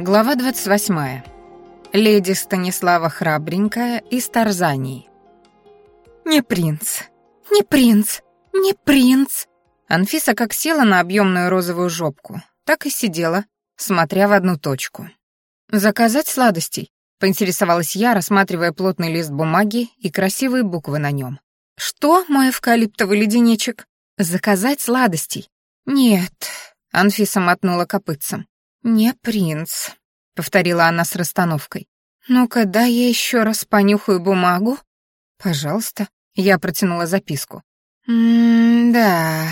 Глава 28. Леди Станислава Храбренькая из Тарзании. «Не принц, не принц, не принц!» Анфиса как села на объемную розовую жопку, так и сидела, смотря в одну точку. «Заказать сладостей?» — поинтересовалась я, рассматривая плотный лист бумаги и красивые буквы на нем. «Что, мой эвкалиптовый леденечек? Заказать сладостей?» «Нет», — Анфиса мотнула копытцем. «Не принц», — повторила она с расстановкой. «Ну-ка, дай я еще раз понюхаю бумагу». «Пожалуйста», — я протянула записку. «М-да...»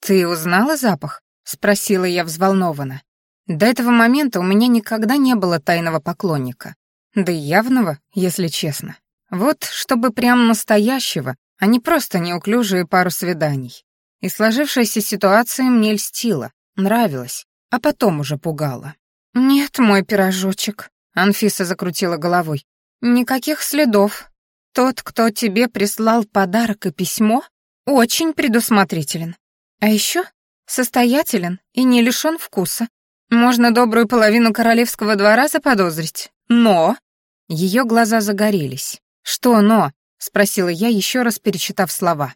«Ты узнала запах?» — спросила я взволнованно. До этого момента у меня никогда не было тайного поклонника. Да и явного, если честно. Вот чтобы прям настоящего, а не просто неуклюжие пару свиданий. И сложившаяся ситуация мне льстила, нравилась а потом уже пугала. «Нет, мой пирожочек», — Анфиса закрутила головой. «Никаких следов. Тот, кто тебе прислал подарок и письмо, очень предусмотрителен. А еще состоятелен и не лишен вкуса. Можно добрую половину королевского двора заподозрить. Но...» Ее глаза загорелись. «Что «но»?» — спросила я, еще раз перечитав слова.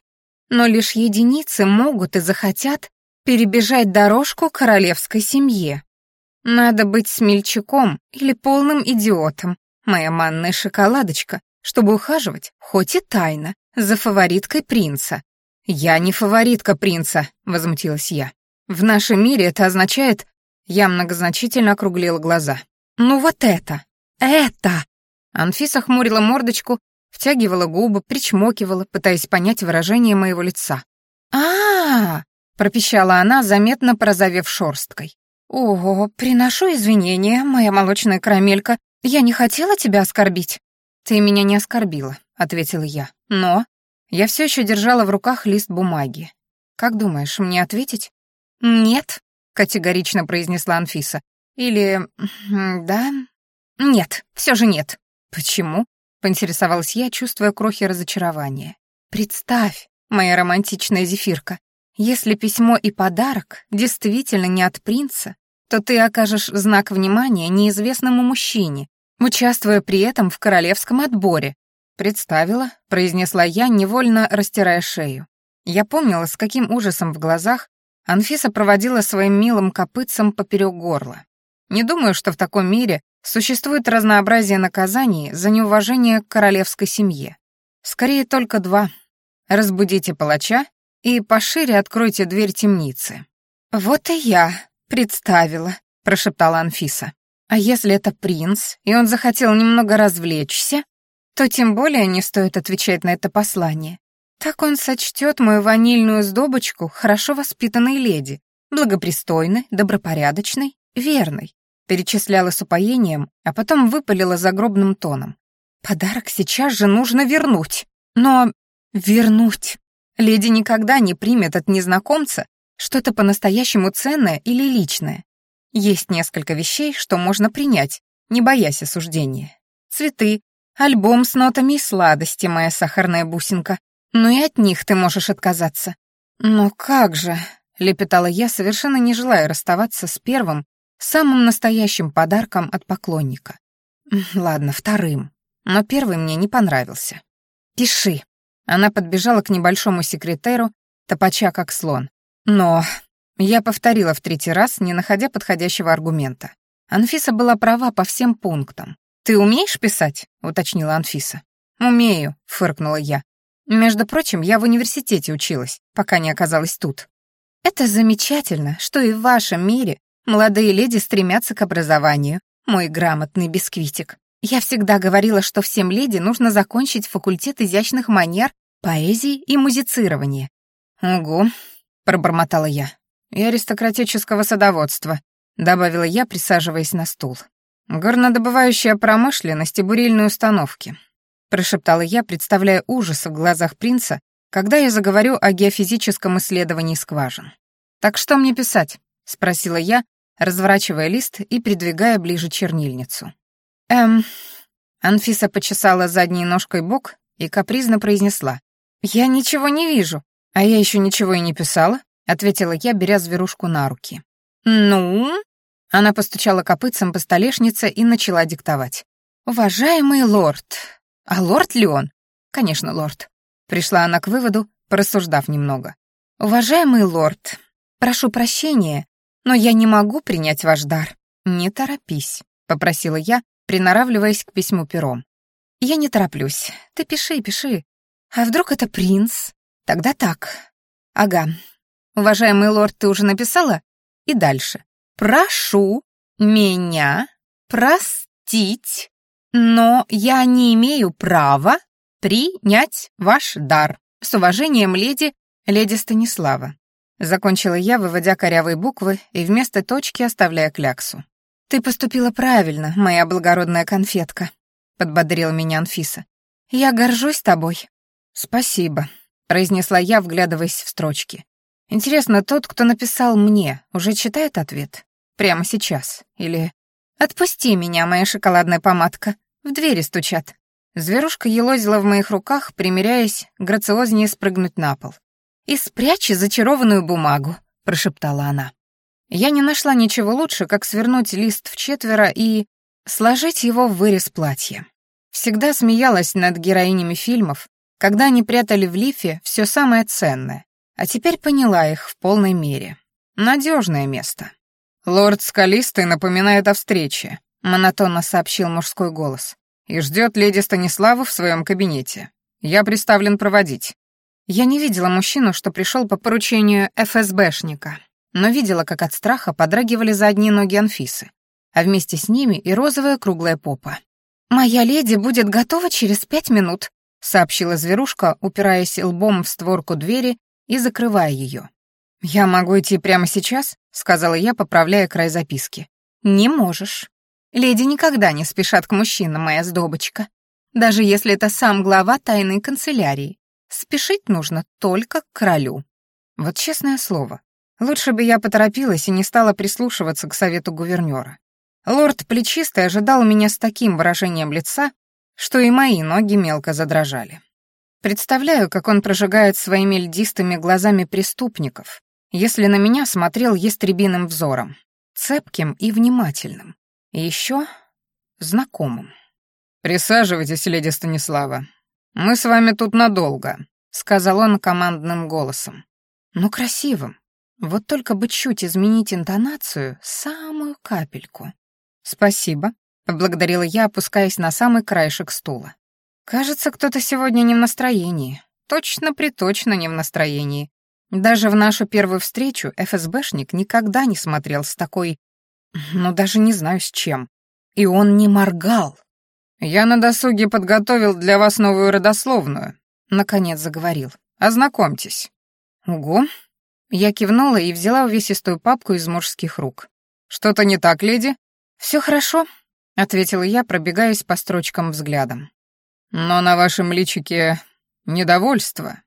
«Но лишь единицы могут и захотят перебежать дорожку королевской семье. Надо быть смельчаком или полным идиотом, моя манная шоколадочка, чтобы ухаживать, хоть и тайно, за фавориткой принца. «Я не фаворитка принца», — возмутилась я. «В нашем мире это означает...» Я многозначительно округлила глаза. «Ну вот это! Это!» Анфиса хмурила мордочку, втягивала губы, причмокивала, пытаясь понять выражение моего лица. а, -а, -а пропищала она, заметно прозовев шорсткой. «Ого, приношу извинения, моя молочная карамелька. Я не хотела тебя оскорбить». «Ты меня не оскорбила», — ответила я. «Но...» Я все еще держала в руках лист бумаги. «Как думаешь, мне ответить?» «Нет», — категорично произнесла Анфиса. «Или... да...» «Нет, все же нет». «Почему?» — поинтересовалась я, чувствуя крохи разочарования. «Представь, моя романтичная зефирка, если письмо и подарок действительно не от принца, то ты окажешь знак внимания неизвестному мужчине, участвуя при этом в королевском отборе. Представила, произнесла я, невольно растирая шею. Я помнила, с каким ужасом в глазах Анфиса проводила своим милым копытцем поперек горла. Не думаю, что в таком мире существует разнообразие наказаний за неуважение к королевской семье. Скорее только два. Разбудите палача и пошире откройте дверь темницы». «Вот и я представила», — прошептала Анфиса. «А если это принц, и он захотел немного развлечься, то тем более не стоит отвечать на это послание. Так он сочтет мою ванильную сдобочку хорошо воспитанной леди, благопристойной, добропорядочной, верной», перечисляла с упоением, а потом выпалила загробным тоном. «Подарок сейчас же нужно вернуть. Но вернуть Леди никогда не примет от незнакомца что-то по-настоящему ценное или личное. Есть несколько вещей, что можно принять, не боясь осуждения. Цветы, альбом с нотами и сладости, моя сахарная бусинка. Ну и от них ты можешь отказаться. «Ну как же», — лепетала я, совершенно не желая расставаться с первым, самым настоящим подарком от поклонника. Ладно, вторым. Но первый мне не понравился. «Пиши», она подбежала к небольшому секретеру, топача как слон. Но я повторила в третий раз, не находя подходящего аргумента. Анфиса была права по всем пунктам. «Ты умеешь писать?» — уточнила Анфиса. «Умею», — фыркнула я. «Между прочим, я в университете училась, пока не оказалась тут». «Это замечательно, что и в вашем мире молодые леди стремятся к образованию, мой грамотный бисквитик. Я всегда говорила, что всем леди нужно закончить факультет изящных манер, поэзии и музицирования. «Угу», — пробормотала я. «И аристократического садоводства», — добавила я, присаживаясь на стул. «Горнодобывающая промышленность и бурильные установки», — прошептала я, представляя ужас в глазах принца, когда я заговорю о геофизическом исследовании скважин. «Так что мне писать?» — спросила я, разворачивая лист и придвигая ближе чернильницу. «Эм...» Анфиса почесала задней ножкой бок и капризно произнесла. «Я ничего не вижу». «А я еще ничего и не писала», — ответила я, беря зверушку на руки. «Ну?» Она постучала копытцем по столешнице и начала диктовать. «Уважаемый лорд». А лорд ли он? Конечно, лорд. Пришла она к выводу, порассуждав немного. «Уважаемый лорд, прошу прощения, но я не могу принять ваш дар. Не торопись», — попросила я, приноравливаясь к письму пером. «Я не тороплюсь. Ты пиши, пиши. А вдруг это принц? Тогда так. Ага. Уважаемый лорд, ты уже написала? И дальше. Прошу меня простить, но я не имею права принять ваш дар. С уважением, леди, леди Станислава. Закончила я, выводя корявые буквы и вместо точки оставляя кляксу. «Ты поступила правильно, моя благородная конфетка», — подбодрила меня Анфиса. «Я горжусь тобой». «Спасибо», — произнесла я, вглядываясь в строчки. «Интересно, тот, кто написал мне, уже читает ответ? Прямо сейчас? Или...» «Отпусти меня, моя шоколадная помадка. В двери стучат». Зверушка елозила в моих руках, примиряясь грациознее спрыгнуть на пол. «И спрячь зачарованную бумагу», — прошептала она. Я не нашла ничего лучше, как свернуть лист в четверо и сложить его в вырез платья. Всегда смеялась над героинями фильмов, когда они прятали в лифе все самое ценное, а теперь поняла их в полной мере. Надежное место. «Лорд Скалистый напоминает о встрече», — монотонно сообщил мужской голос и ждет леди Станиславу в своем кабинете. Я приставлен проводить». Я не видела мужчину, что пришел по поручению ФСБшника, но видела, как от страха подрагивали задние ноги Анфисы, а вместе с ними и розовая круглая попа. «Моя леди будет готова через пять минут», — сообщила зверушка, упираясь лбом в створку двери и закрывая ее. «Я могу идти прямо сейчас?» — сказала я, поправляя край записки. «Не можешь. Леди никогда не спешат к мужчинам, моя сдобочка. Даже если это сам глава тайной канцелярии. Спешить нужно только к королю. Вот честное слово, лучше бы я поторопилась и не стала прислушиваться к совету гувернера. Лорд Плечистый ожидал меня с таким выражением лица, что и мои ноги мелко задрожали. Представляю, как он прожигает своими льдистыми глазами преступников, если на меня смотрел ястребиным взором, цепким и внимательным. И еще знакомым. «Присаживайтесь, леди Станислава. Мы с вами тут надолго», — сказал он командным голосом. «Ну, красивым. Вот только бы чуть изменить интонацию, самую капельку». «Спасибо», — поблагодарила я, опускаясь на самый краешек стула. «Кажется, кто-то сегодня не в настроении. Точно-приточно не в настроении. Даже в нашу первую встречу ФСБшник никогда не смотрел с такой ну, даже не знаю с чем. И он не моргал. «Я на досуге подготовил для вас новую родословную», — наконец заговорил. «Ознакомьтесь». «Ого». Я кивнула и взяла увесистую папку из мужских рук. «Что-то не так, леди?» «Все хорошо», — ответила я, пробегаясь по строчкам взглядом. «Но на вашем личике недовольство».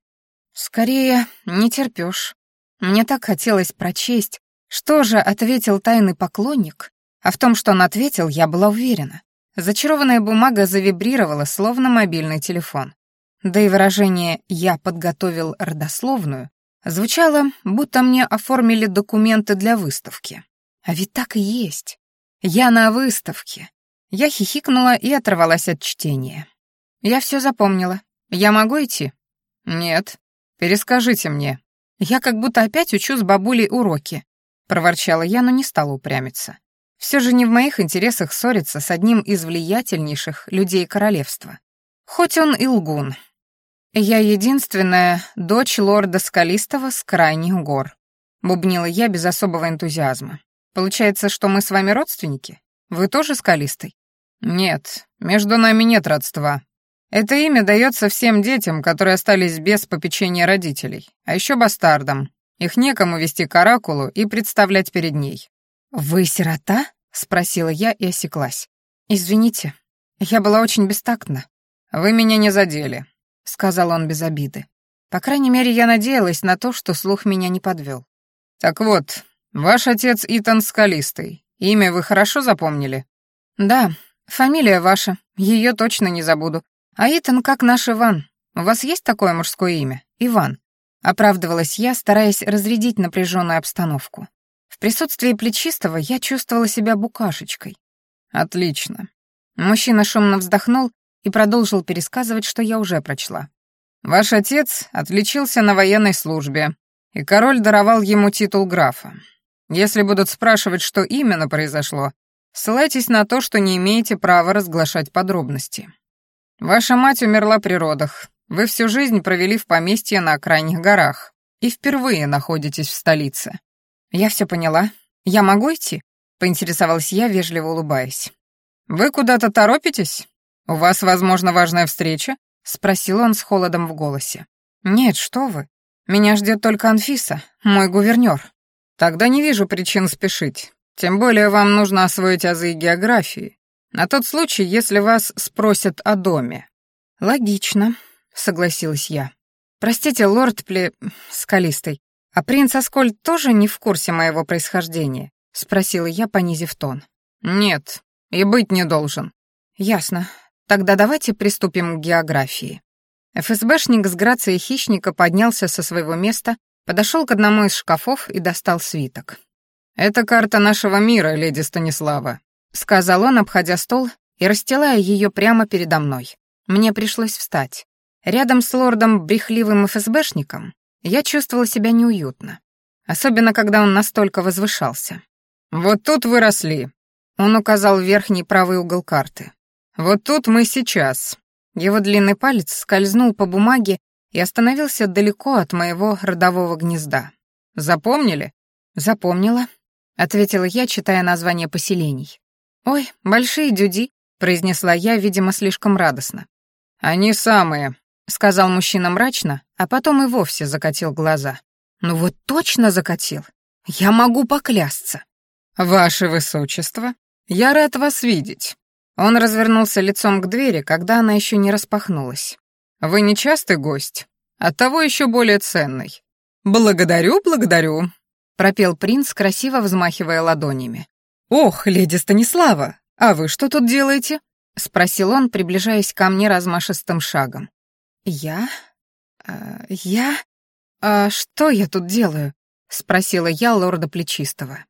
«Скорее, не терпёшь. Мне так хотелось прочесть, что же ответил тайный поклонник? А в том, что он ответил, я была уверена. Зачарованная бумага завибрировала, словно мобильный телефон. Да и выражение «я подготовил родословную» звучало, будто мне оформили документы для выставки. А ведь так и есть. Я на выставке. Я хихикнула и оторвалась от чтения. Я все запомнила. Я могу идти? Нет. Перескажите мне. Я как будто опять учу с бабулей уроки проворчала я, но не стала упрямиться. Все же не в моих интересах ссориться с одним из влиятельнейших людей королевства. Хоть он и лгун. Я единственная дочь лорда Скалистого с крайних гор. Бубнила я без особого энтузиазма. Получается, что мы с вами родственники? Вы тоже Скалистый? Нет, между нами нет родства. Это имя дается всем детям, которые остались без попечения родителей, а еще бастардам, их некому вести к оракулу и представлять перед ней. «Вы сирота?» — спросила я и осеклась. «Извините, я была очень бестактна». «Вы меня не задели», — сказал он без обиды. По крайней мере, я надеялась на то, что слух меня не подвел. «Так вот, ваш отец Итан Скалистый. Имя вы хорошо запомнили?» «Да, фамилия ваша, ее точно не забуду. А Итан как наш Иван. У вас есть такое мужское имя? Иван?» Оправдывалась я, стараясь разрядить напряженную обстановку. В присутствии Плечистого я чувствовала себя букашечкой. Отлично. Мужчина шумно вздохнул и продолжил пересказывать, что я уже прочла. Ваш отец отличился на военной службе, и король даровал ему титул графа. Если будут спрашивать, что именно произошло, ссылайтесь на то, что не имеете права разглашать подробности. Ваша мать умерла при родах. Вы всю жизнь провели в поместье на окраинных горах и впервые находитесь в столице. Я все поняла. Я могу идти? Поинтересовалась я, вежливо улыбаясь. Вы куда-то торопитесь? У вас, возможно, важная встреча? Спросил он с холодом в голосе. Нет, что вы. Меня ждет только Анфиса, мой гувернер. Тогда не вижу причин спешить. Тем более вам нужно освоить азы географии. На тот случай, если вас спросят о доме. Логично, согласилась я. Простите, лорд Пле... Скалистый, а принц Аскольд тоже не в курсе моего происхождения? Спросила я, понизив тон. Нет, и быть не должен. Ясно. Тогда давайте приступим к географии. ФСБшник с грацией хищника поднялся со своего места, подошел к одному из шкафов и достал свиток. «Это карта нашего мира, леди Станислава», — сказал он, обходя стол и расстилая ее прямо передо мной. Мне пришлось встать. Рядом с лордом брехливым ФСБшником я чувствовала себя неуютно, особенно когда он настолько возвышался. «Вот тут вы росли», — он указал верхний правый угол карты. «Вот тут мы сейчас». Его длинный палец скользнул по бумаге и остановился далеко от моего родового гнезда. «Запомнили?» «Запомнила», — ответила я, читая название поселений. «Ой, большие дюди», — произнесла я, видимо, слишком радостно. «Они самые», — сказал мужчина мрачно, а потом и вовсе закатил глаза. «Ну вот точно закатил. Я могу поклясться». «Ваше высочество, я рад вас видеть». Он развернулся лицом к двери, когда она еще не распахнулась. «Вы не частый гость, оттого еще более ценный». «Благодарю, благодарю», — пропел принц, красиво взмахивая ладонями. «Ох, леди Станислава, а вы что тут делаете?» — спросил он, приближаясь ко мне размашистым шагом. «Я? А, я? А что я тут делаю?» — спросила я лорда Плечистого.